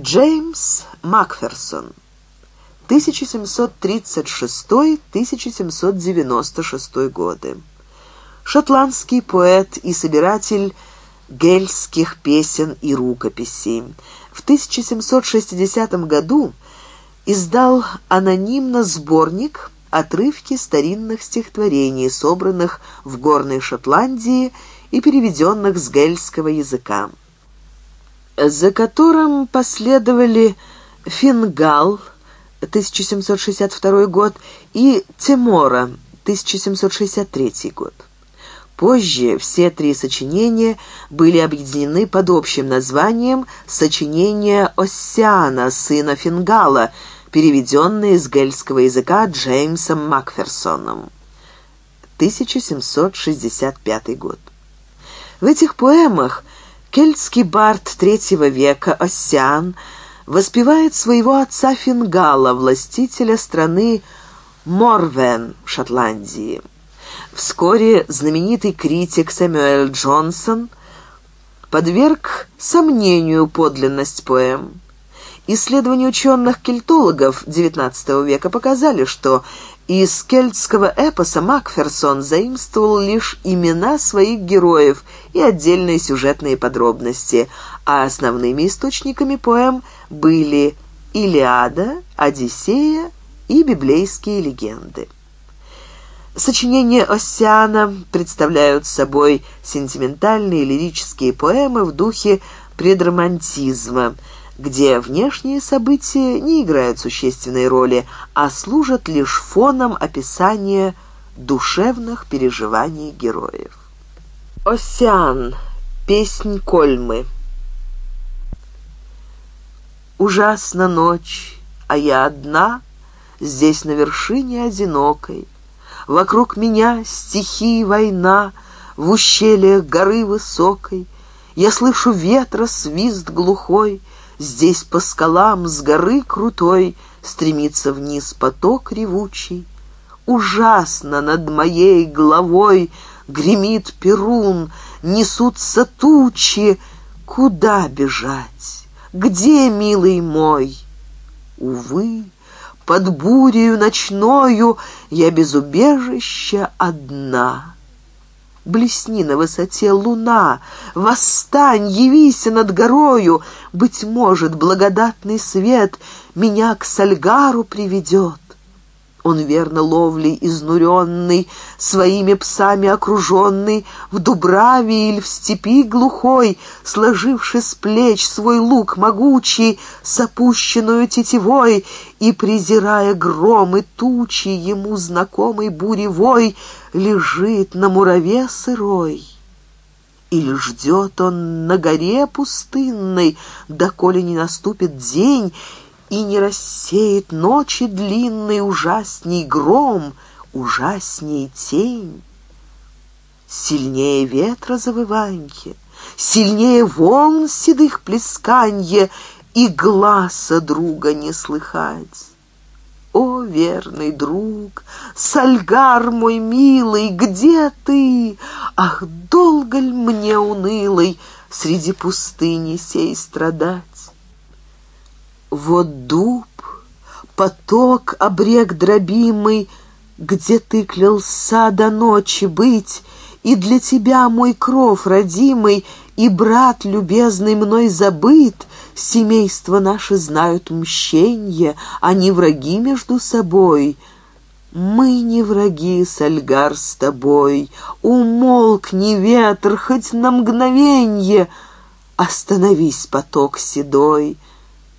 Джеймс Макферсон, 1736-1796 годы. Шотландский поэт и собиратель гельских песен и рукописей. В 1760 году издал анонимно сборник «Отрывки старинных стихотворений», собранных в Горной Шотландии и переведенных с гельского языка за которым последовали «Фингал» 1762 год и «Тимора» 1763 год. Позже все три сочинения были объединены под общим названием «Сочинение Оссиана, сына Фингала», переведенное из гельского языка Джеймсом Макферсоном. 1765 год. В этих поэмах Кельтский бард третьего века Осян воспевает своего отца Фингала, властителя страны Морвен, Шотландии. Вскоре знаменитый критик Сэмюэл Джонсон подверг сомнению подлинность поэм. Исследования ученых-кельтологов XIX века показали, что из кельтского эпоса Макферсон заимствовал лишь имена своих героев и отдельные сюжетные подробности, а основными источниками поэм были «Илиада», «Одиссея» и библейские легенды. Сочинения Оссиана представляют собой сентиментальные лирические поэмы в духе предромантизма, где внешние события не играют существенной роли, а служат лишь фоном описания душевных переживаний героев. «Осян. Песнь Кольмы». Ужасна ночь, а я одна, Здесь на вершине одинокой. Вокруг меня стихи война В ущельях горы высокой — я слышу ветра свист глухой, Здесь по скалам с горы крутой Стремится вниз поток ревучий. Ужасно над моей головой Гремит перун, несутся тучи. Куда бежать? Где, милый мой? Увы, под бурею ночною Я без убежища одна — блесни на высоте луна, восстань, явися над горою, быть может, благодатный свет меня к Сальгару приведет он верно ловлей изнуренный, своими псами окруженный, в дубраве или в степи глухой, сложивший с плеч свой лук могучий, с опущенную тетивой, и, презирая гром и тучи, ему знакомый буревой, лежит на мураве сырой. Или ждет он на горе пустынной, доколе не наступит день, и не рассеет ночи длинный ужасней гром, ужасней тень. Сильнее ветра завыванье, сильнее волн седых плесканье, и глаза друга не слыхать. О, верный друг, Сальгар мой милый, где ты? Ах, долго ль мне унылый среди пустыни сей страдать? Вот дуб, поток обрек дробимый, Где ты клялся до ночи быть, И для тебя мой кров родимый, И брат любезный мной забыт, Семейства наши знают мщенье, Они враги между собой». Мы не враги, Сальгар, с тобой. Умолкни, ветер, хоть на мгновенье. Остановись, поток седой.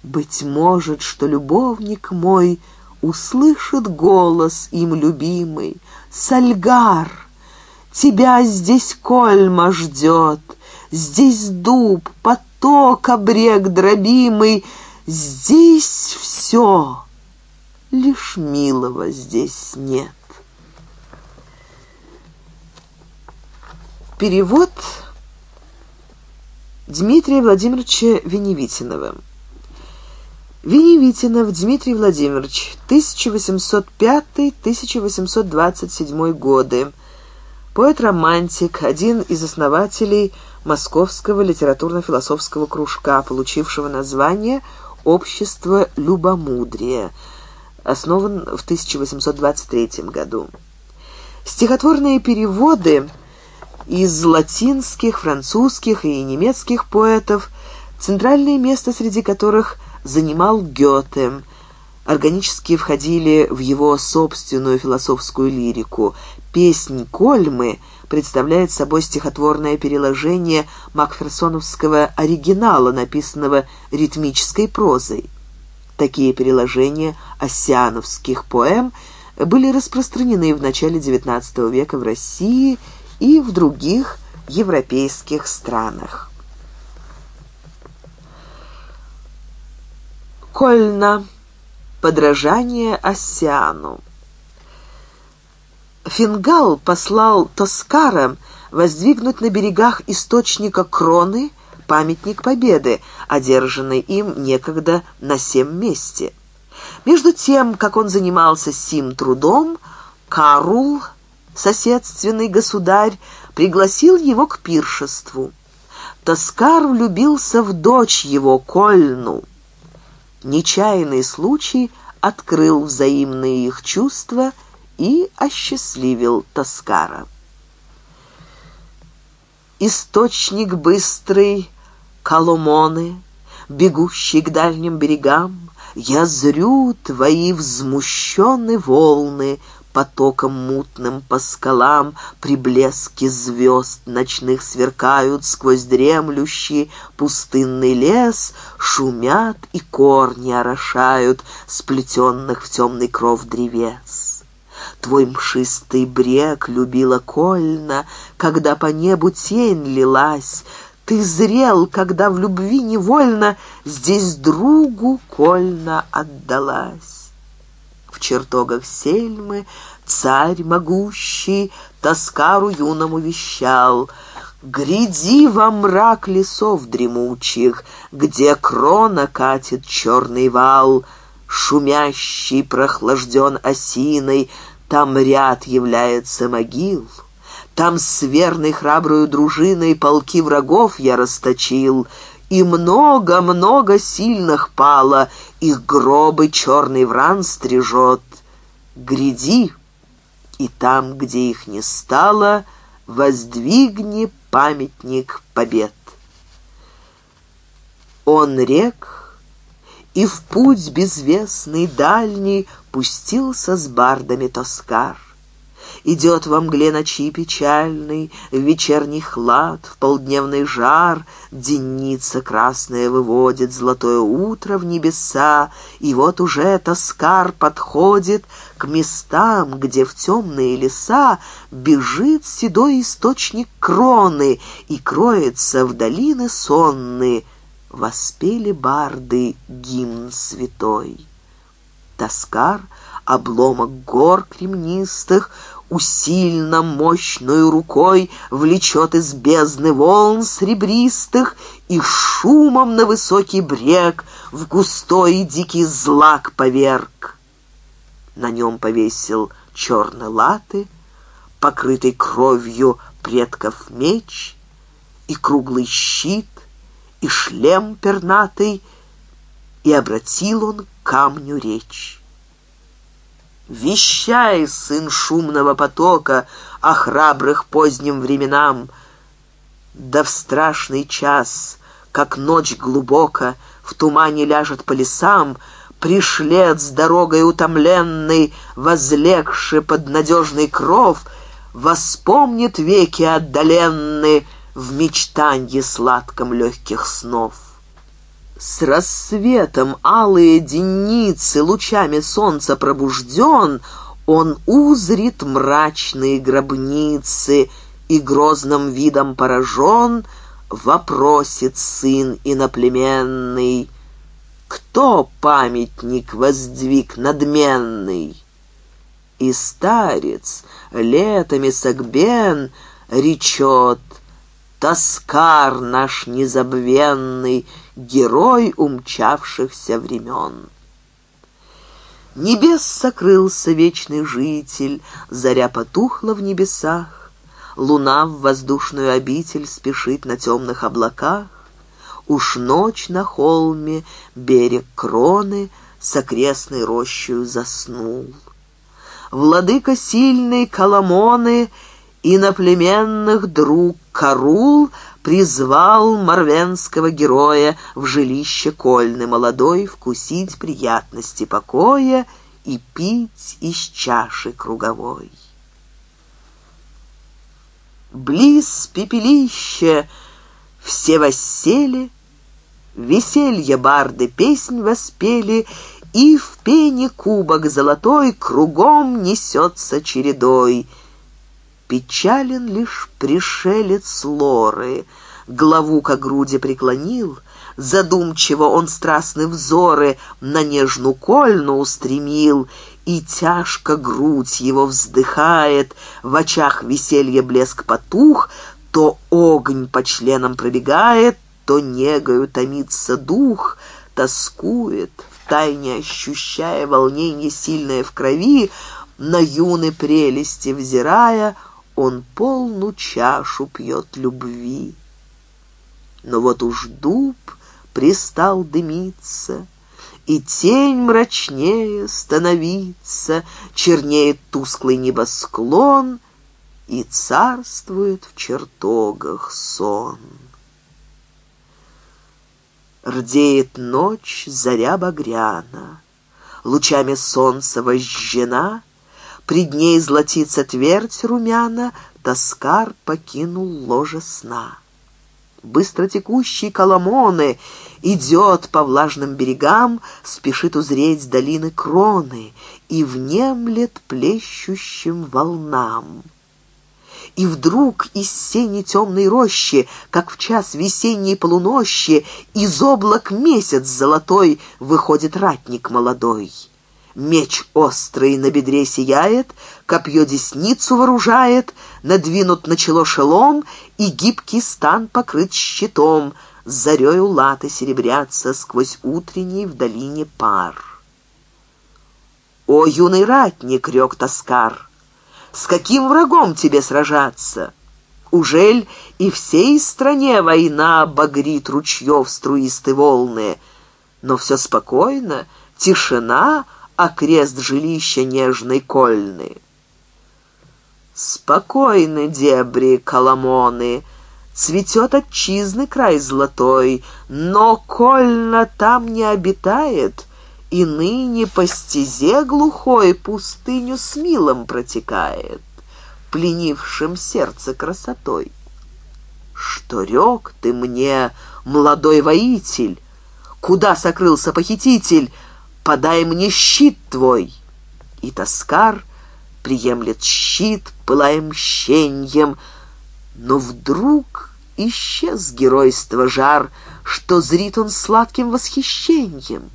Быть может, что любовник мой услышит голос им любимый. Сальгар, тебя здесь кольма ждет, здесь дуб, поток, обрек дробимый, здесь все, лишь милого здесь нет. Перевод Дмитрия Владимировича Веневитинова. Веневитинов Дмитрий Владимирович, 1805-1827 годы. Поэт-романтик, один из основателей Московского литературно-философского кружка, получившего название «Общество любомудрия», основан в 1823 году. Стихотворные переводы из латинских, французских и немецких поэтов – центральное место среди которых занимал Гёте, органически входили в его собственную философскую лирику. Песнь Кольмы представляет собой стихотворное переложение макферсоновского оригинала, написанного ритмической прозой. Такие переложения осяновских поэм были распространены в начале XIX века в России и в других европейских странах. Кольна. Подражание Осяну. Фингал послал Тоскарам воздвигнуть на берегах источника Кроны памятник Победы, одержанный им некогда на всем месте. Между тем, как он занимался сим трудом, Карул, соседственный государь, пригласил его к пиршеству. Тоскар влюбился в дочь его, Кольну. Нечаянный случай открыл взаимные их чувства и осчастливил Тоскара. Источник быстрый Коломоны, бегущий к дальним берегам, я зрю твои взмущенные волны — потоком мутным по скалам, при блеске звезд ночных сверкают сквозь дремлющий пустынный лес, шумят и корни орошают сплетенных в темный кров древес. Твой мшистый брег любила кольно, когда по небу тень лилась, ты зрел, когда в любви невольно здесь другу кольно отдалась чертогах Сельмы, царь могущий Тоскару юному вещал — Гряди во мрак лесов дремучих, Где крона катит черный вал, Шумящий прохлажден осиной, Там ряд является могил. Там с верной храброю дружиной Полки врагов я расточил, и много-много сильных пало, их гробы черный вран стрижет. Гряди, и там, где их не стало, воздвигни памятник побед. Он рек, и в путь безвестный дальний пустился с бардами Тоскар. Идет во мгле ночи печальный, вечерний хлад, в полдневный жар, денница красная выводит золотое утро в небеса, и вот уже тоскар подходит к местам, где в темные леса бежит седой источник кроны и кроется в долины сонные, воспели барды гимн святой. Тоскар — обломок гор кремнистых, усильно мощной рукой влечет из бездны волн серебристых и шумом на высокий брег в густой дикий злак поверг. На нем повесил черные латы, покрытый кровью предков меч и круглый щит, и шлем пернатый, и обратил он к камню речь. Вещай, сын шумного потока, о храбрых поздним временам. Да в страшный час, как ночь глубоко, в тумане ляжет по лесам, Пришлец дорогой утомленный, возлегший под надежный кров, Воспомнит веки отдаленные в мечтанье сладком легких снов. С рассветом алые деницы лучами солнца пробужден, он узрит мрачные гробницы и грозным видом поражен, вопросит сын иноплеменный, кто памятник воздвиг надменный? И старец, летами согбен, речет, тоскар наш незабвенный — герой умчавшихся времен. Небес сокрылся вечный житель, заря потухла в небесах, луна в воздушную обитель спешит на темных облаках, уж ночь на холме, берег кроны с окрестной рощью заснул. Владыка сильный Коломоны и наплеменных друг Карул — призвал марвенского героя в жилище Кольны, молодой, вкусить приятности покоя и пить из чаши круговой. Близ пепелища все воссели, веселье барды песнь воспели, и в пене кубок золотой кругом несется чередой — Печален лишь пришелец Лоры, главу к груди преклонил, Задумчиво он страстны взоры на нежну кольну устремил, И тяжко грудь его вздыхает, в очах веселье блеск потух, То огонь по членам пробегает, то негою томится дух, Тоскует, тайне ощущая волнение сильное в крови, на юны прелести взирая — он полну чашу пьет любви. Но вот уж дуб пристал дымиться, и тень мрачнее становится, чернеет тусклый небосклон, и царствует в чертогах сон. Рдеет ночь заря багряна, лучами солнца возжжена — Пред ней златится твердь румяна, Тоскар покинул ложе сна. Быстротекущий Коломоны идет по влажным берегам, спешит узреть долины кроны и внемлет плещущим волнам. И вдруг из сени темной рощи, как в час весенней полунощи, из облак месяц золотой выходит ратник молодой. Меч острый на бедре сияет, копье десницу вооружает, надвинут на чело шелом, и гибкий стан покрыт щитом, с зарею латы серебрятся сквозь утренний в долине пар. «О, юный ратник!» — рёк Тоскар. «С каким врагом тебе сражаться?» Ужель и всей стране война багрит ручьев струисты волны? Но все спокойно, тишина — окрест жилища нежной Кольны. Спокойны дебри Коломоны, Цветет отчизны край золотой, Но Кольна там не обитает, И ныне по стезе глухой Пустыню с милом протекает, Пленившим сердце красотой. Что рек ты мне, молодой воитель? Куда сокрылся похититель? подай мне щит твой». И Тоскар приемлет щит, пылая мщеньем, но вдруг исчез геройство жар, что зрит он сладким восхищением.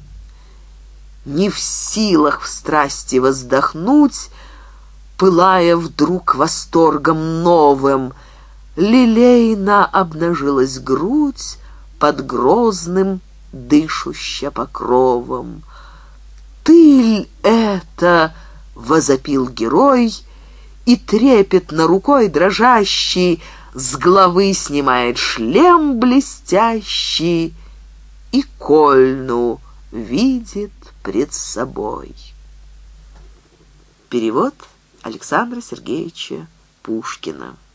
Не в силах в страсти воздохнуть, пылая вдруг восторгом новым, лилейно обнажилась грудь под грозным дышуще покровом — «Штыль это!» — возопил герой, и трепетно рукой дрожащий с головы снимает шлем блестящий и кольну видит пред собой. Перевод Александра Сергеевича Пушкина